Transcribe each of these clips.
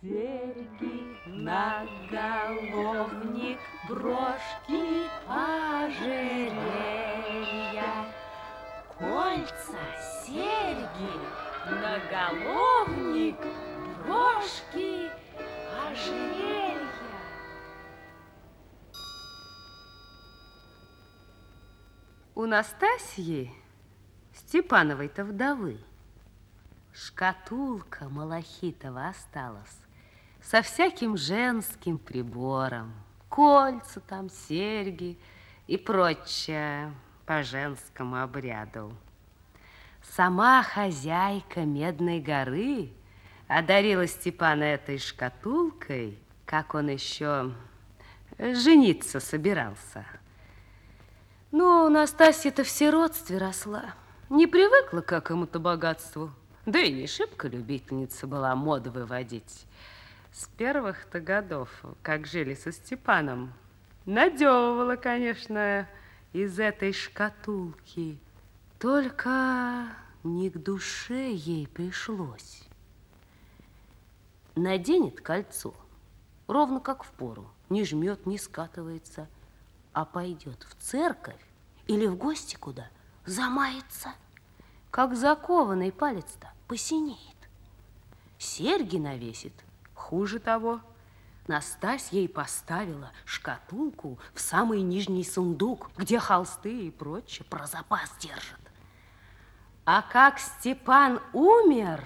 Серьги, наголовник, брошки, ожерелья, кольца, серьги, наголовник, брошки, ожерелья. У Настасьи, Степановой-то вдовы, шкатулка малахитова осталась со всяким женским прибором, кольца там, серьги и прочее по женскому обряду. Сама хозяйка Медной горы одарила Степана этой шкатулкой, как он еще жениться собирался. Ну, Настасья-то в сиротстве росла, не привыкла к какому-то богатству, да и не шибко любительница была моды выводить. С первых-то годов, как жили со Степаном, надевывала, конечно, из этой шкатулки. Только не к душе ей пришлось. Наденет кольцо, ровно как в пору, не жмет, не скатывается, а пойдет в церковь или в гости куда, замается, как закованный палец-то посинеет. Серьги навесит, хуже того. Настасья ей поставила шкатулку в самый нижний сундук, где холсты и прочее про запас держат. А как Степан умер,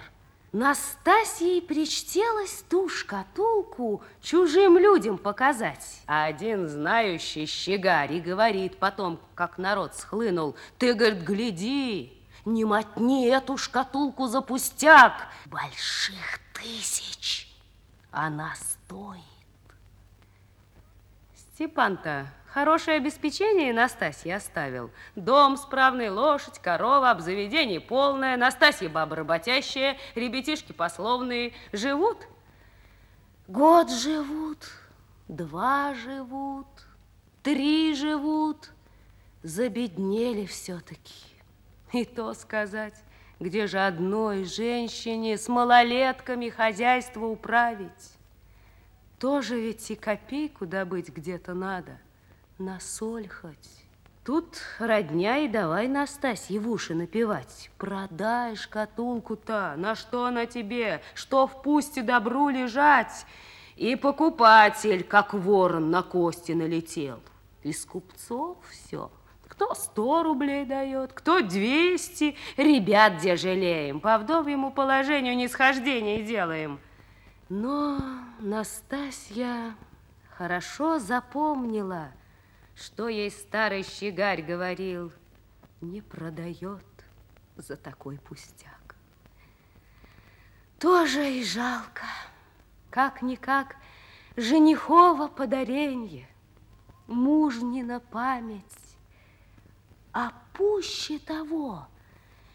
Настасьей причтелось ту шкатулку чужим людям показать. А один знающий щегарь и говорит потом, как народ схлынул, ты, говорит, гляди, не мотни эту шкатулку за пустяк. Больших тысяч она стоит. Степан-то хорошее обеспечение Настасье оставил. Дом, справный лошадь, корова, обзаведение полное. Настасья баба работящая, ребятишки пословные. Живут? Год живут, два живут, три живут. Забеднели все-таки. И то сказать, где же одной женщине с малолетками хозяйство управить? Тоже ведь и копейку добыть где-то надо, на соль хоть. Тут родня и давай, Настасье, в уши напевать. Продай шкатулку-то, на что она тебе, что в пусте добру лежать? И покупатель, как ворон, на кости налетел. Из купцов все. Кто сто рублей дает, кто двести. Ребят где жалеем, по вдовьему положению нисхождение делаем. Но Настасья хорошо запомнила, что ей старый щегарь говорил, не продает за такой пустяк. Тоже и жалко, как-никак женихово подаренье, мужнина память. А пуще того,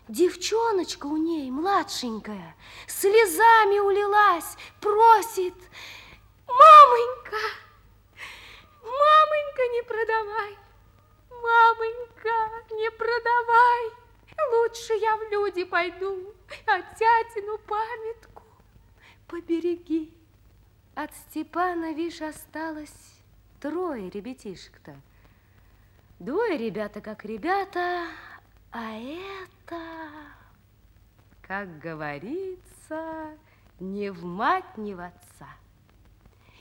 девчоночка у ней, младшенькая, слезами улилась, просит, мамонька, мамонька, не продавай, мамонька, не продавай, лучше я в люди пойду, а тятину памятку побереги. От Степана, видишь, осталось трое ребятишек-то. Двое ребята как ребята, а это, как говорится, не в мать, не в отца.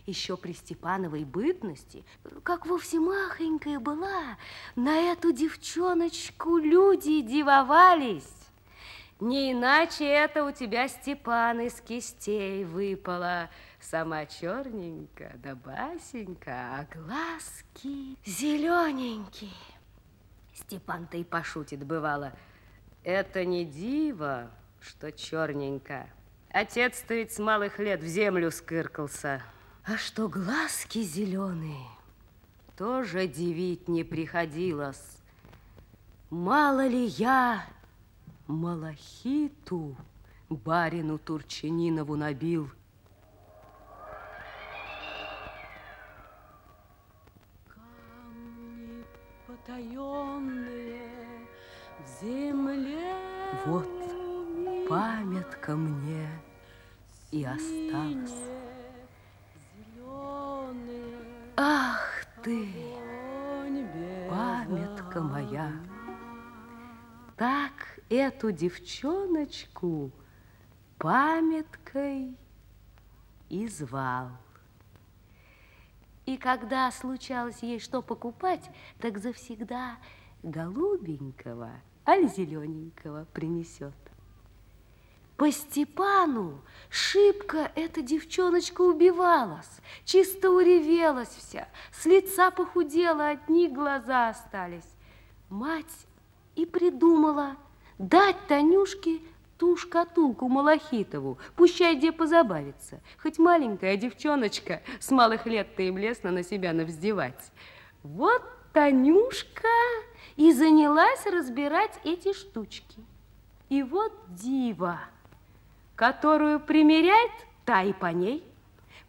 Еще при Степановой бытности, как вовсе махонькая была, на эту девчоночку люди дивовались. Не иначе это у тебя, Степан, из кистей выпало. Сама черненькая, да басенька, а глазки зелененькие. Степан-то и пошутит, бывало. Это не диво, что черненько. Отец-то ведь с малых лет в землю скыркался. А что глазки зеленые, тоже дивить не приходилось. Мало ли я малахиту барину Турчининову набил. ко мне и осталась. Ах ты, памятка моя! Так эту девчоночку памяткой и звал. И когда случалось ей что покупать, так завсегда голубенького аль зелененького принесет. По Степану шибко эта девчоночка убивалась, чисто уревелась вся, с лица похудела, одни глаза остались. Мать и придумала дать Танюшке ту шкатулку Малахитову, пущай где позабавится. Хоть маленькая девчоночка с малых лет-то им лестно на себя навздевать. Вот Танюшка и занялась разбирать эти штучки. И вот дива которую примеряет, та и по ней.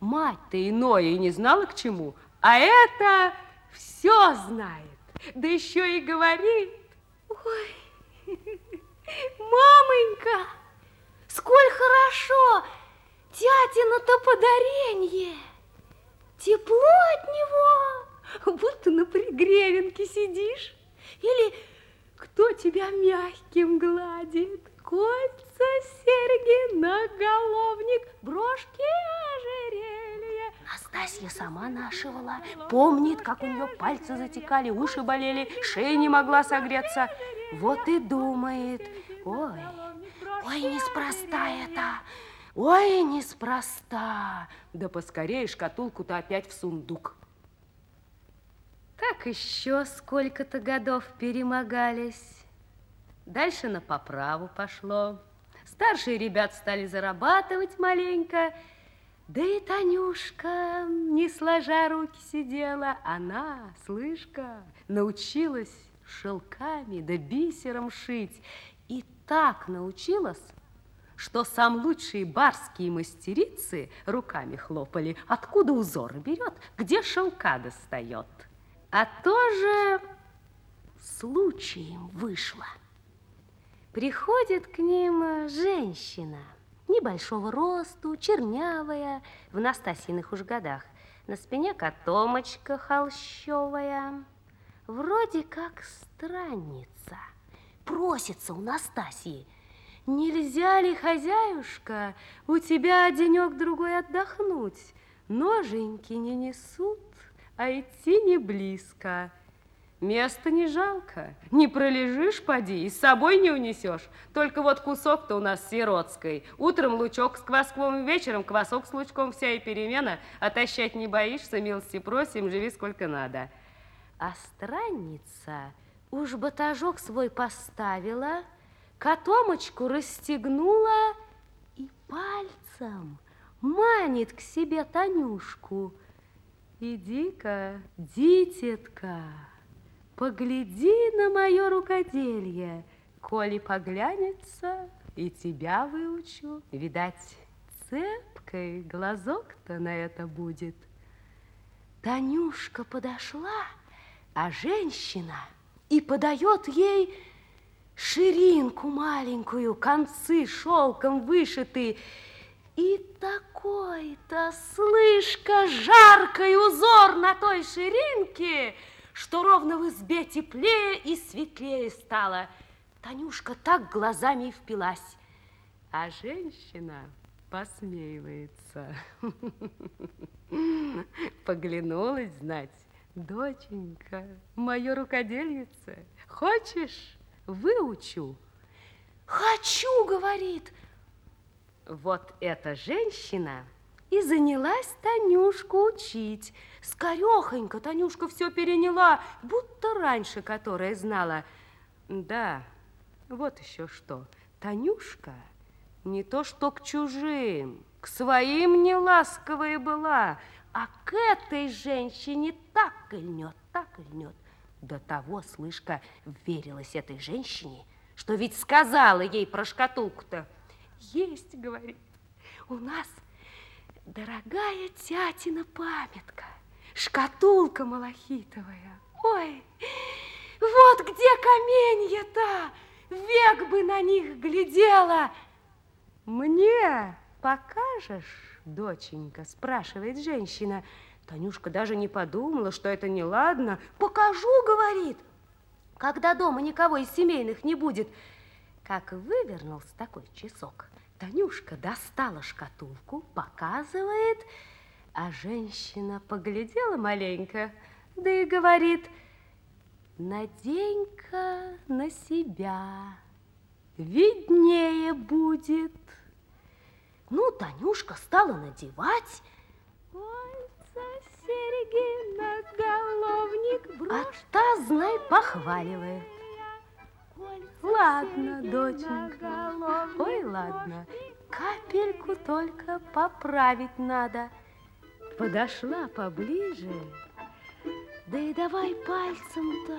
Мать-то иное и не знала к чему, а это все знает, да еще и говорит. Ой, мамонька, сколь хорошо, тятина-то подаренье. Тепло от него, будто на пригревенке сидишь. Или кто тебя мягким гладит, кольца, серьги, наголовник, брошки, ожерелье. Настасья сама нашивала, помнит, как у нее пальцы затекали, уши болели, шея не могла согреться. Вот и думает, ой, ой, неспроста это, ой, неспроста. Да поскорее шкатулку-то опять в сундук. Так еще сколько-то годов перемогались. Дальше на поправу пошло. Старшие ребят стали зарабатывать маленько. Да и Танюшка, не сложа руки, сидела. Она, слышка, научилась шелками да бисером шить. И так научилась, что сам лучшие барские мастерицы руками хлопали, откуда узор берет, где шелка достает. А тоже случаем вышло. Приходит к ним э, женщина, небольшого росту, чернявая, в Настасьиных уж годах. На спине котомочка холщовая, вроде как странница. Просится у Настасьи. Нельзя ли, хозяюшка, у тебя денек-другой отдохнуть? Ноженьки не несут, а идти не близко. Места не жалко. Не пролежишь, поди, и с собой не унесешь. Только вот кусок-то у нас сиротской. Утром лучок с квасковым, вечером квасок с лучком, вся и перемена. Отощать не боишься, милости просим, живи сколько надо. А странница уж батажок свой поставила, котомочку расстегнула и пальцем манит к себе Танюшку. Иди-ка, дитятка. Погляди на мое рукоделье, коли поглянется, и тебя выучу. Видать, цепкой глазок-то на это будет. Танюшка подошла, а женщина и подает ей ширинку маленькую, концы шелком вышиты, и такой-то, слышка, жаркий узор на той ширинке – что ровно в избе теплее и светлее стало. Танюшка так глазами и впилась, а женщина посмеивается. Поглянулась, знать, доченька, мое рукодельнице, хочешь, выучу? Хочу, говорит. Вот эта женщина и занялась Танюшку учить. Скорехонько Танюшка все переняла, будто раньше которая знала. Да, вот еще что. Танюшка не то что к чужим, к своим не ласковая была, а к этой женщине так и так и. До того, слышка, верилась этой женщине, что ведь сказала ей про шкатулку-то. Есть, говорит, у нас Дорогая тятина памятка, шкатулка малахитовая. Ой, вот где каменья-то, век бы на них глядела. Мне покажешь, доченька, спрашивает женщина, Танюшка даже не подумала, что это неладно. «Покажу», — говорит, «когда дома никого из семейных не будет». Как вывернулся такой часок, Танюшка достала шкатулку, показывает, а женщина поглядела маленько, да и говорит, «Надень-ка на себя, виднее будет». Ну, Танюшка стала надевать, серьги, наголовник, брошь. А та, знай, похваливает. Ладно, доченька, ой, ладно, капельку только поправить надо. Подошла поближе, да и давай пальцем-то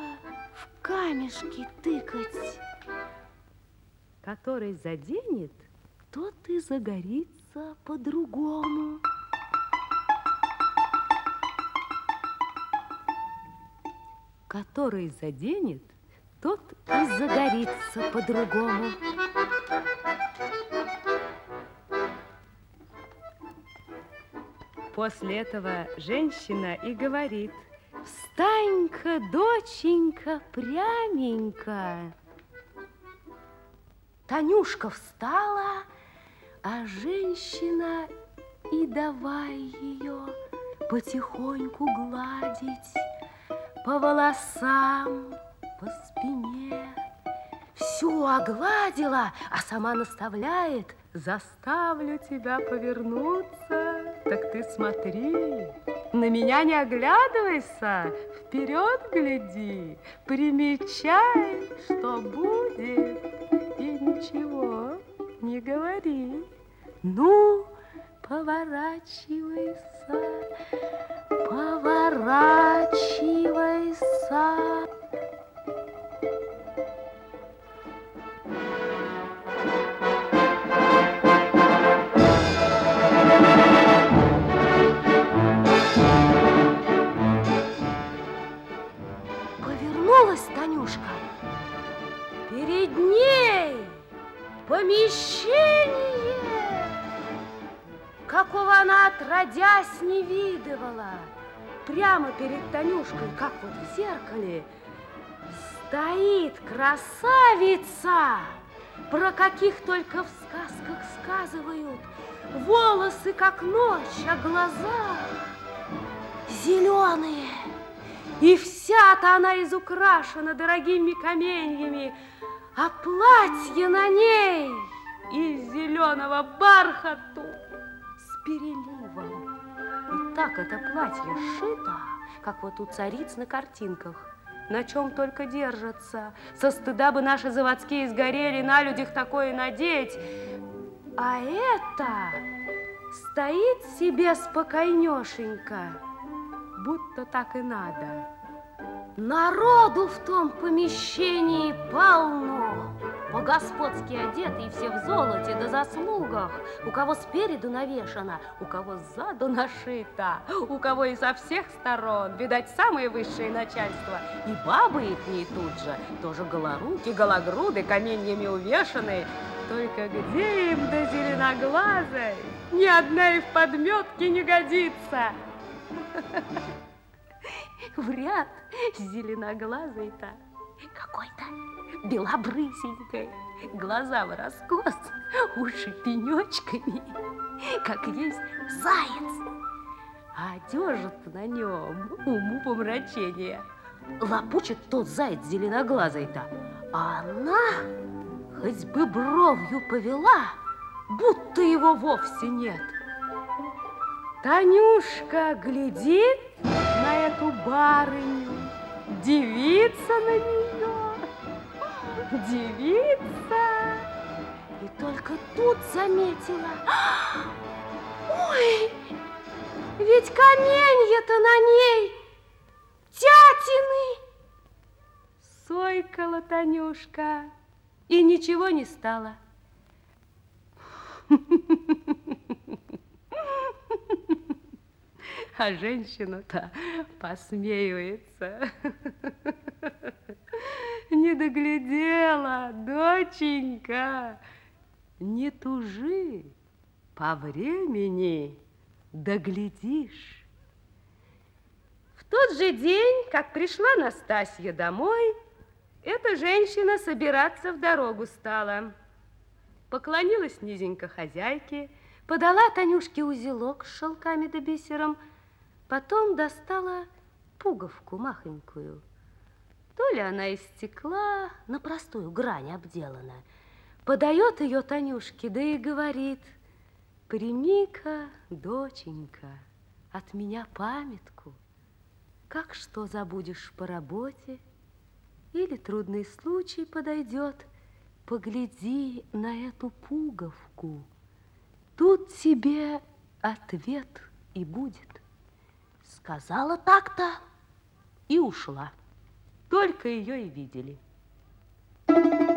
в камешки тыкать. Который заденет, тот и загорится по-другому. Который заденет, тот и загорится по-другому. После этого женщина и говорит, встань-ка, доченька, пряменько. Танюшка встала, а женщина и давай ее потихоньку гладить по волосам, по спине. Всю огладила, а сама наставляет, заставлю тебя повернуться, так ты смотри, на меня не оглядывайся, вперед гляди, примечай, что будет, и ничего не говори. Ну, поворачивайся, поворачивайся. Помещение, какого она отродясь не видывала. Прямо перед Танюшкой, как вот в зеркале, стоит красавица, про каких только в сказках сказывают. Волосы, как ночь, а глаза зеленые. И вся-то она изукрашена дорогими каменьями, а платье на ней из зеленого бархату с переливом. И так это платье сшито, как вот у цариц на картинках, на чем только держатся. Со стыда бы наши заводские сгорели, на людях такое надеть. А это стоит себе спокойнешенько, будто так и надо. Народу в том помещении полно. По-господски одеты и все в золоте да заслугах. У кого спереду навешано, у кого сзаду нашито, у кого и со всех сторон. Видать, самое высшее начальство. И бабы их ней тут же, тоже голоруки, гологруды, каменьями увешаны. Только где им до зеленоглазой? Ни одна и в подметке не годится. В ряд зеленоглазой-то какой-то белобрысенькой, глаза в раскос, уши пенечками, как есть заяц. А одежда на нем уму помрачения. Лопучит тот заяц зеленоглазый-то, а она хоть бы бровью повела, будто его вовсе нет. Танюшка глядит на эту барыню, дивится на нее, дивится. И только тут заметила, ой, ведь каменья-то на ней тятины. Сойкала Танюшка и ничего не стало. А женщина-то посмеивается. Не доглядела, доченька, не тужи, по времени доглядишь. тот же день, как пришла Настасья домой, эта женщина собираться в дорогу стала. Поклонилась низенько хозяйке, подала Танюшке узелок с шелками да бисером, потом достала пуговку махонькую. То ли она из стекла, на простую грань обделана. Подает ее Танюшке, да и говорит, прими-ка, доченька, от меня памятку. Как что забудешь по работе, или трудный случай подойдет, погляди на эту пуговку. Тут тебе ответ и будет. Сказала так-то и ушла. Только ее и видели. С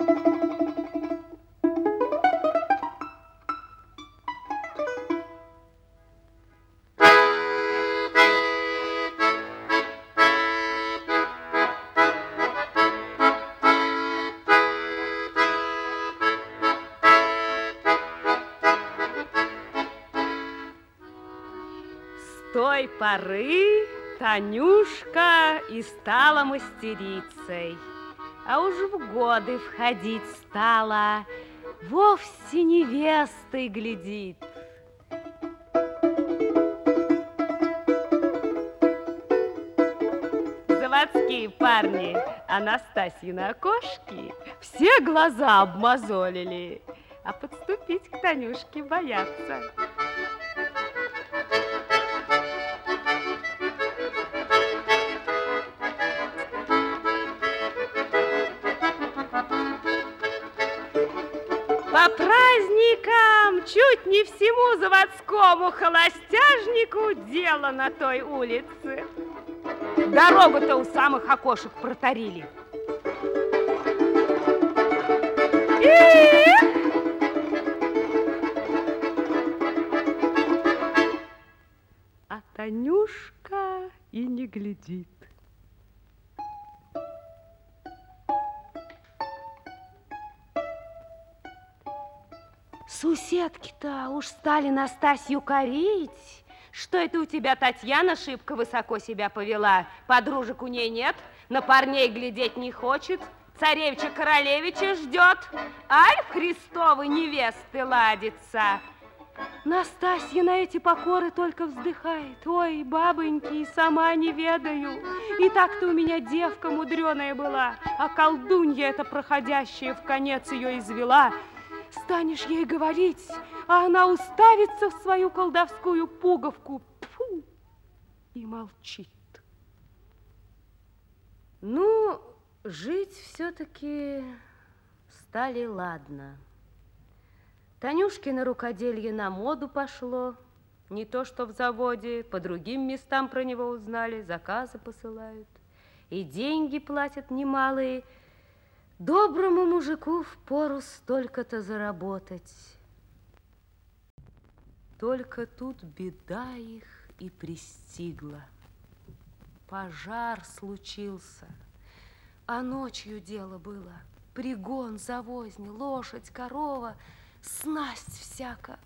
той поры Танюшка и стала мастерицей, а уж в годы входить стала, вовсе невестой глядит. Заводские парни Анастасии на окошке все глаза обмазолили, а подступить к Танюшке боятся. Чуть не всему заводскому холостяжнику дело на той улице. Дорогу-то у самых окошек протарили. Эх! А Танюшка и не глядит. Суседки-то уж стали Настасью корить. Что это у тебя Татьяна шибко высоко себя повела? Подружек у ней нет, на парней глядеть не хочет, царевича-королевича ждет, аль Христовы невесты ладится. Настасья на эти покоры только вздыхает. Ой, бабоньки, и сама не ведаю. И так-то у меня девка мудреная была, а колдунья эта проходящая в конец ее извела. Станешь ей говорить, а она уставится в свою колдовскую пуговку. Фу, и молчит. Ну, жить все-таки стали ладно. Танюшкино рукоделье на моду пошло. Не то, что в заводе, по другим местам про него узнали, заказы посылают. И деньги платят немалые. Доброму мужику впору столько-то заработать. Только тут беда их и пристигла. Пожар случился, а ночью дело было. Пригон, завозни, лошадь, корова, снасть всяко.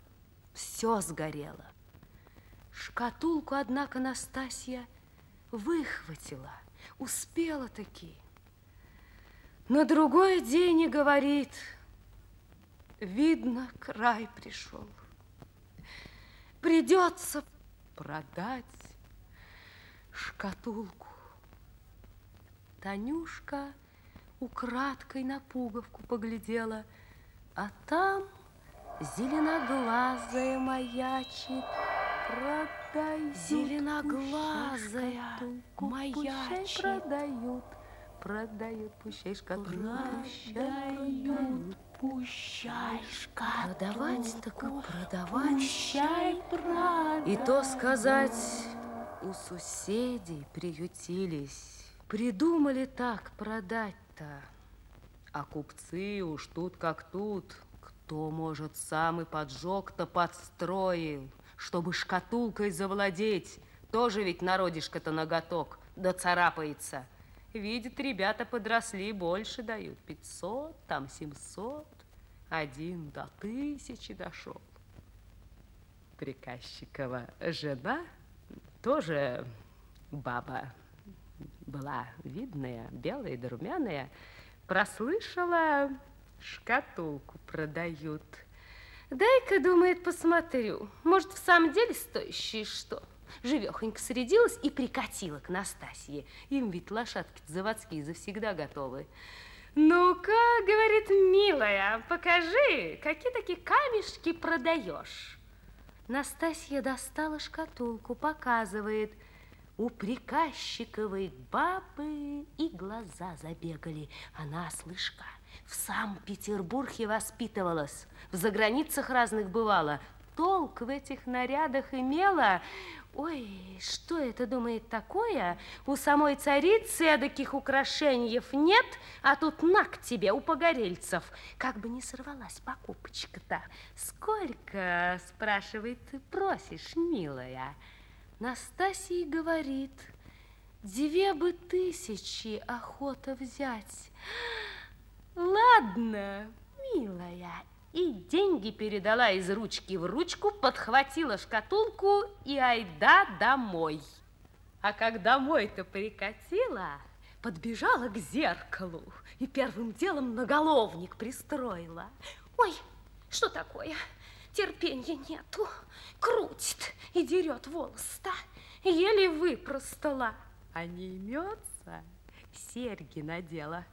Все сгорело. Шкатулку, однако, Настасья выхватила, успела таки. На другой день и говорит, видно, край пришел. Придется продать шкатулку. Танюшка украдкой на пуговку поглядела, а там зеленоглазая маячит. Продай, зеленоглазая маячит. продают, продают, пущай шкатулку. Продают, пущай шкатулку. Продавать так продавать. Пущай продают. И то сказать, у соседей приютились. Придумали так продать-то. А купцы уж тут как тут. Кто, может, сам и поджог-то подстроил, чтобы шкатулкой завладеть. Тоже ведь народишко-то ноготок, да царапается. Видят, ребята подросли, больше дают. Пятьсот, там семьсот. Один до тысячи дошел. Приказчикова жена тоже баба была видная, белая да румяная, прослышала, шкатулку продают. Дай-ка, думает, посмотрю, может, в самом деле стоящее что? Живехонько средилась и прикатила к Настасье. Им ведь лошадки заводские завсегда готовы. Ну-ка, говорит, милая, покажи, какие такие камешки продаешь. Настасья достала шкатулку, показывает. У приказчиковой бабы и глаза забегали. Она, слышка, в Санкт-Петербурге воспитывалась, в заграницах разных бывала. Толк в этих нарядах имела. Ой, что это, думает, такое? У самой царицы таких украшений нет, а тут на к тебе у погорельцев. Как бы не сорвалась покупочка-то. Сколько, спрашивает, ты просишь, милая? Настасья говорит, две бы тысячи охота взять. Ладно, милая, и деньги передала из ручки в ручку, подхватила шкатулку и айда домой. А как домой-то прикатила, подбежала к зеркалу и первым делом наголовник пристроила. Ой, что такое? Терпенья нету. Крутит и дерет волос-то. Еле выпростала. А не имется, серьги надела.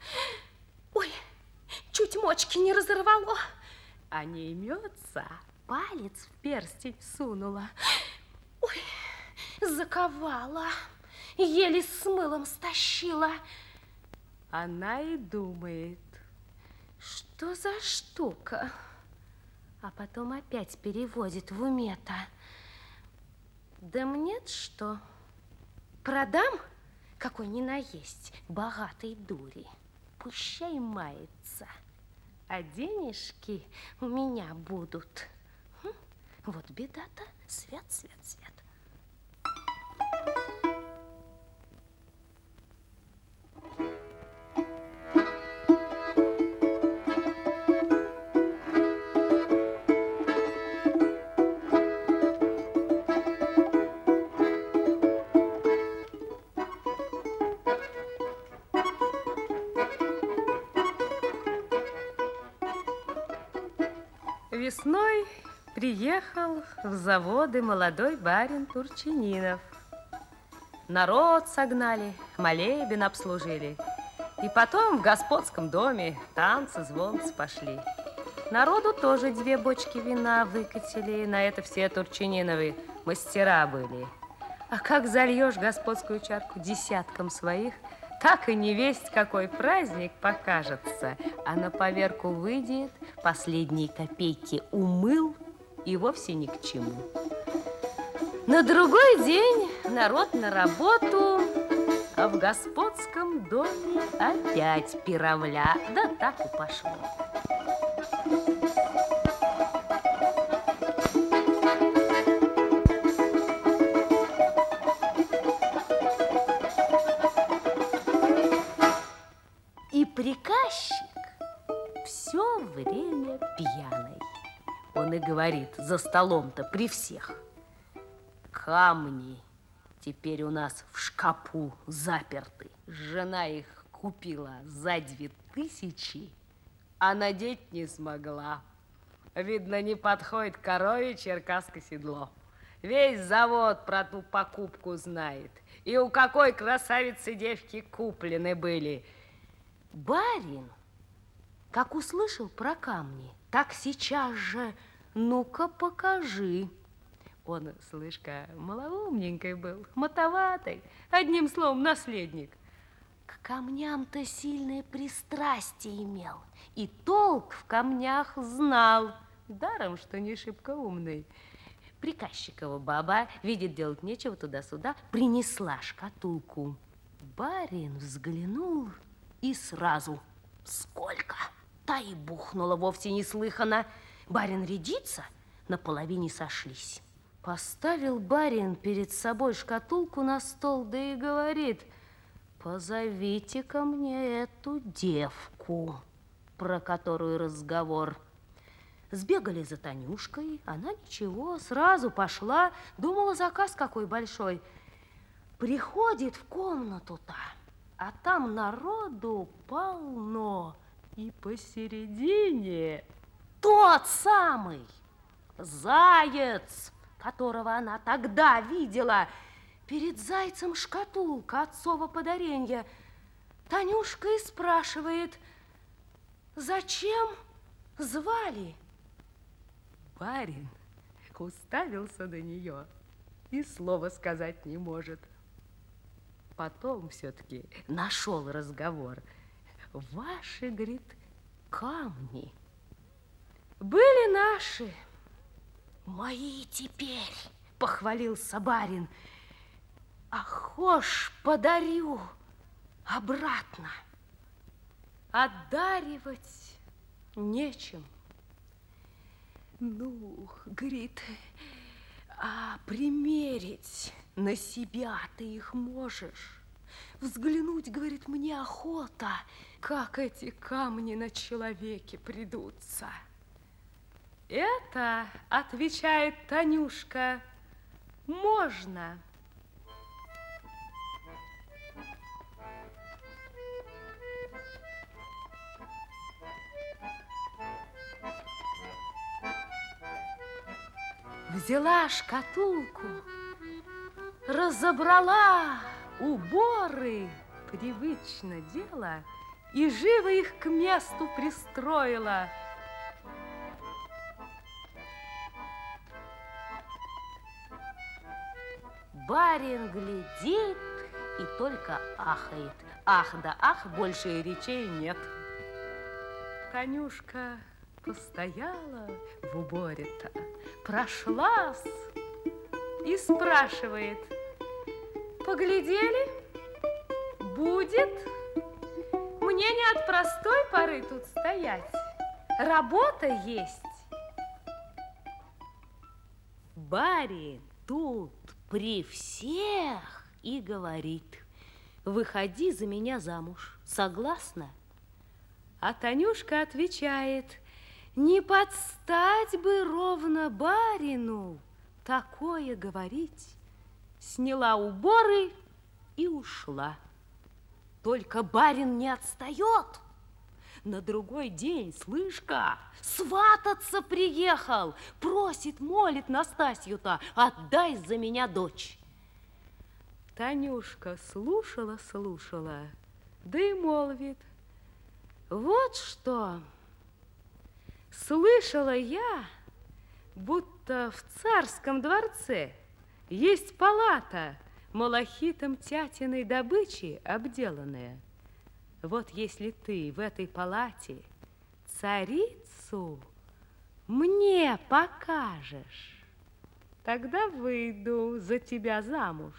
Ой, чуть мочки не разорвало а не имется, палец в перстень сунула. Ой, заковала, еле с мылом стащила. Она и думает, что за штука? А потом опять переводит в уме-то. Да мне что, продам какой ни наесть богатой дури, пущай мается а денежки у меня будут. Хм, вот беда-то, свет, свет, свет. Приехал в заводы молодой барин Турчининов. Народ согнали, молебен обслужили. И потом в господском доме танцы, звонцы пошли. Народу тоже две бочки вина выкатили, на это все Турчининовы мастера были. А как зальешь господскую чарку десяткам своих, так и не весть, какой праздник покажется, а на поверку выйдет, последние копейки умыл и вовсе ни к чему. На другой день народ на работу, а в господском доме опять пировля, да так и пошло. Говорит за столом-то при всех. Камни теперь у нас в шкапу заперты. Жена их купила за две тысячи, а надеть не смогла. Видно, не подходит корове черкасское седло. Весь завод про ту покупку знает. И у какой красавицы девки куплены были – Барин, как услышал про камни, так сейчас же, ну-ка покажи. Он, слышка, малоумненький был, мотоватый, одним словом, наследник. К камням-то сильное пристрастие имел, и толк в камнях знал, даром, что не шибко умный. Приказчикова баба, видит, делать нечего туда-сюда, принесла шкатулку. Барин взглянул и сразу. Сколько? Та и бухнула вовсе неслыханно. Барин рядится, на половине сошлись. Поставил барин перед собой шкатулку на стол, да и говорит, позовите ко мне эту девку, про которую разговор. Сбегали за Танюшкой, она ничего, сразу пошла, думала, заказ какой большой. приходит в комнату-то, а там народу полно. И посередине тот самый заяц, которого она тогда видела. Перед зайцем шкатулка отцова подаренья. Танюшка и спрашивает, зачем звали? Барин уставился на нее и слова сказать не может. Потом все-таки нашел разговор. Ваши, говорит, камни были наши. Мои теперь, похвалился барин. А хошь подарю обратно. Одаривать нечем. Ну, говорит, а примерить на себя ты их можешь? Взглянуть, говорит, мне охота, как эти камни на человеке придутся. Это, отвечает Танюшка, можно. Взяла шкатулку, разобрала уборы, привычно дело, и живо их к месту пристроила. Барин глядит и только ахает. Ах да ах, больше речей нет. Танюшка постояла в уборе-то, прошлась и спрашивает, поглядели, будет? Мне не от простой поры тут стоять, работа есть. Барин тут при всех и говорит, выходи за меня замуж, согласна? А Танюшка отвечает, не подстать бы ровно барину такое говорить. Сняла уборы и ушла. Только барин не отстает. На другой день, слышка, свататься приехал. Просит, молит Настасью-то, отдай за меня дочь. Танюшка слушала, слушала, да и молвит. Вот что... Слышала я, будто в царском дворце есть палата малахитом тятиной добычи обделанная. Вот если ты в этой палате царицу мне покажешь, тогда выйду за тебя замуж.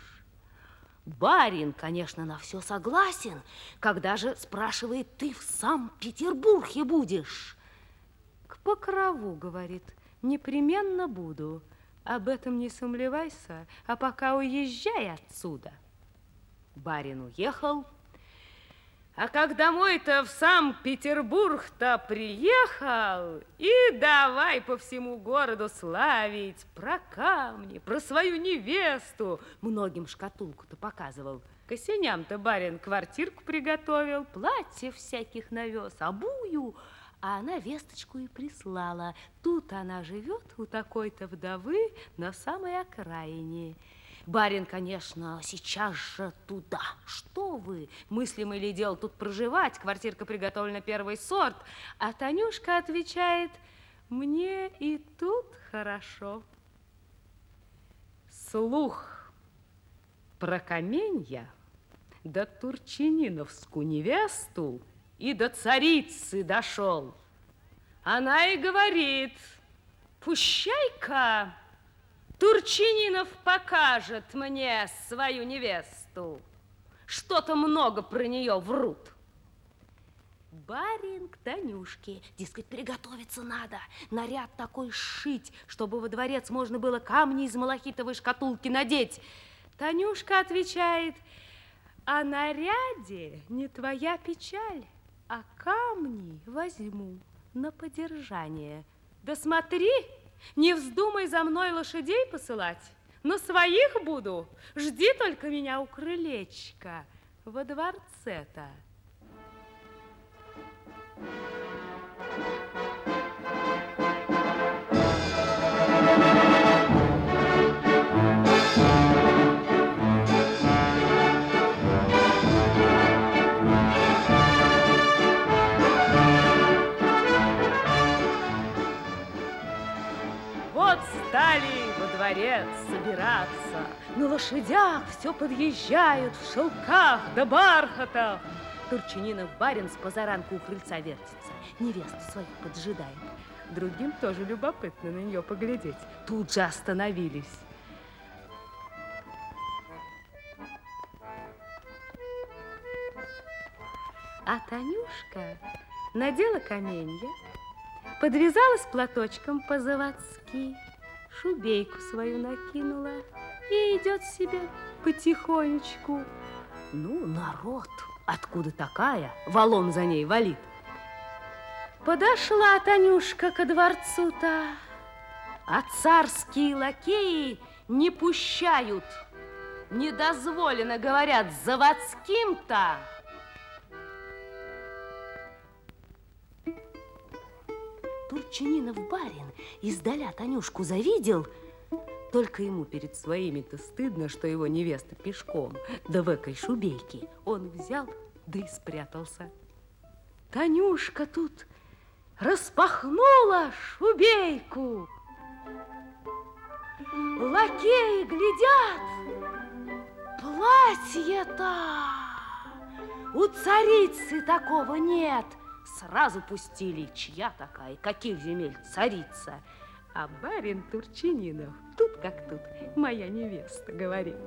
Барин, конечно, на все согласен. Когда же, спрашивает, ты в Санкт-Петербурге будешь? Покрову, говорит, непременно буду. Об этом не сомневайся, а пока уезжай отсюда. Барин уехал, а как домой-то в сам Петербург-то приехал, и давай по всему городу славить про камни, про свою невесту. Многим шкатулку-то показывал. Косеням-то барин квартирку приготовил, платье всяких навез, обую, а она весточку и прислала. Тут она живет у такой-то вдовы на самой окраине. Барин, конечно, сейчас же туда. Что вы? Мыслим или дел тут проживать? Квартирка приготовлена первый сорт. А Танюшка отвечает, мне и тут хорошо. Слух про каменья да турчининовскую невесту и до царицы дошел. Она и говорит, пущай-ка Турчининов покажет мне свою невесту. Что-то много про нее врут. Барин к Танюшке, дескать, приготовиться надо. Наряд такой сшить, чтобы во дворец можно было камни из малахитовой шкатулки надеть. Танюшка отвечает, о наряде не твоя печаль а камни возьму на подержание. Да смотри, не вздумай за мной лошадей посылать. на своих буду. Жди только меня у крылечка во дворце-то. Лошадях все подъезжают, в шелках да бархатах. Турчининов барин с позаранку у крыльца вертится, невесту свою поджидает. Другим тоже любопытно на нее поглядеть. Тут же остановились. А Танюшка надела каменья, подвязалась платочком по-заводски, шубейку свою накинула и идет себе потихонечку. Ну, народ, откуда такая, валом за ней валит. Подошла Танюшка ко дворцу-то, а царские лакеи не пущают. Не дозволено, говорят, заводским-то. Турчининов барин издаля Танюшку завидел, только ему перед своими-то стыдно, что его невеста пешком, да в экой шубейке. Он взял, да и спрятался. Танюшка тут распахнула шубейку. Лакеи глядят, платье-то у царицы такого нет. Сразу пустили, чья такая, каких земель царица. А барин Турчининов тут как тут, моя невеста, говорит.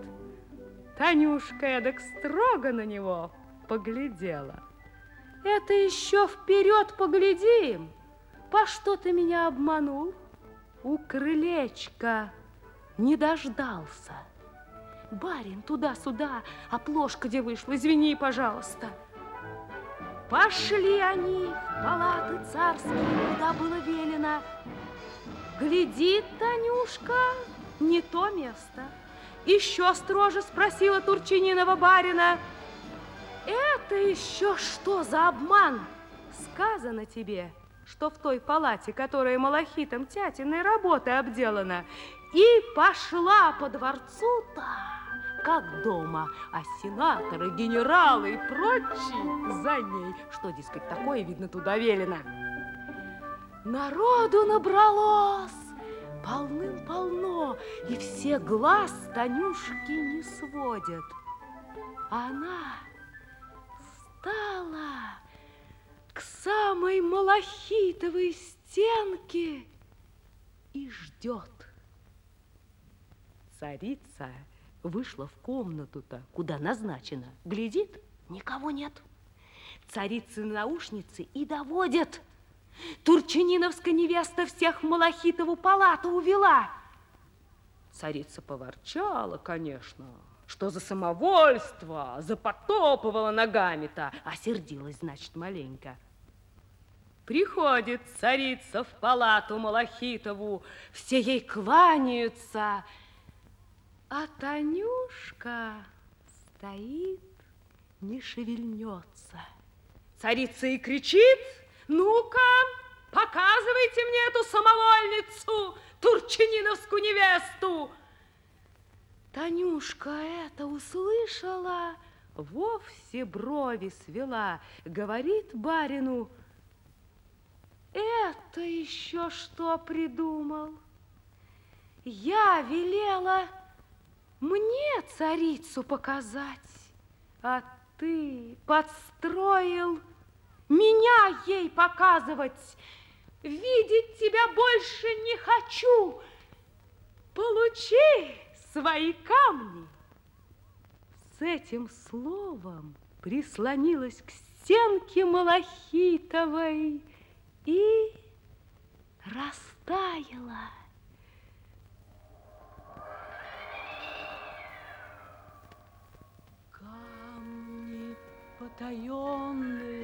Танюшка эдак строго на него поглядела. Это еще вперед поглядим. По что ты меня обманул? У крылечка не дождался. Барин туда-сюда, а плошка где вышла, извини, пожалуйста. Пошли они в палаты царские, куда было велено. Глядит Танюшка, не то место. Еще строже спросила Турчининова барина. Это еще что за обман? Сказано тебе, что в той палате, которая малахитом тятиной работы обделана, и пошла по дворцу-то, как дома, а сенаторы, генералы и прочие за ней. Что, дескать, такое, видно, туда велено. Народу набралось полным-полно, и все глаз Танюшки не сводят. Она стала к самой малахитовой стенке и ждет. Царица вышла в комнату-то, куда назначена. Глядит, никого нет. Царицы наушницы и доводят. Турчининовская невеста всех в Малахитову палату увела. Царица поворчала, конечно, что за самовольство, запотопывала ногами-то, а сердилась, значит, маленько. Приходит царица в палату Малахитову, все ей кланяются, а Танюшка стоит, не шевельнется. Царица и кричит, ну-ка, показывайте мне эту самовольницу, турчининовскую невесту. Танюшка это услышала, вовсе брови свела, говорит барину, это еще что придумал? Я велела мне царицу показать, а ты подстроил меня ей показывать. Видеть тебя больше не хочу. Получи свои камни. С этим словом прислонилась к стенке малахитовой и растаяла. Камни потаенные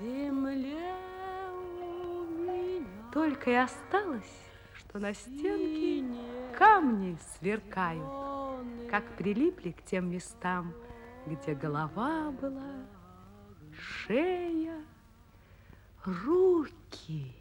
земле у меня. Только и осталось, что на стенке камни сверкают, как прилипли к тем местам, где голова была, шея, руки.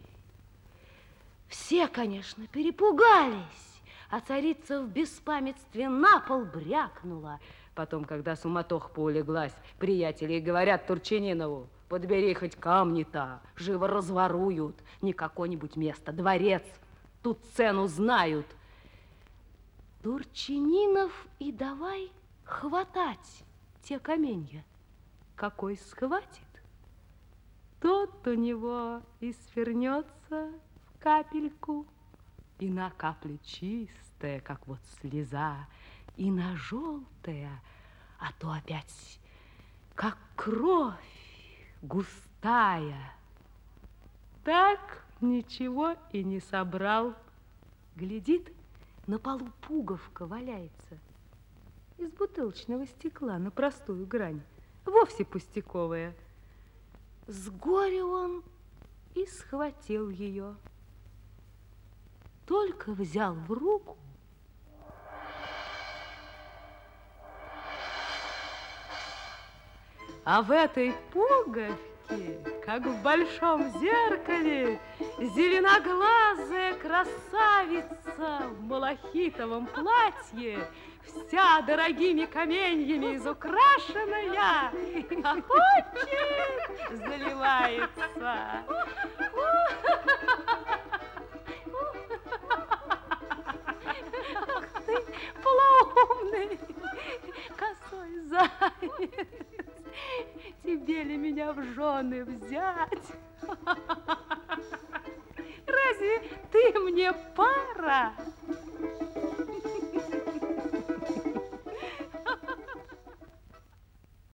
Все, конечно, перепугались, а царица в беспамятстве на пол брякнула. Потом, когда суматох поулеглась, приятели говорят Турчининову, подбери хоть камни-то, живо разворуют, не какое-нибудь место, дворец, тут цену знают. Турчининов и давай хватать те каменья. Какой схватит, тот у него и свернется в капельку, и на каплю чистая, как вот слеза, и на желтая, а то опять как кровь густая. Так ничего и не собрал. Глядит, на полу пуговка валяется из бутылочного стекла на простую грань, вовсе пустяковая. С горя он и схватил ее. Только взял в руку, а в этой пуговке, как в большом зеркале, зеленоглазая красавица в малахитовом платье, вся дорогими каменьями изукрашенная, хохочет, заливается. Ах ты, полоумный, косой заяц, тебе ли меня в жены взять? Разве ты мне пара?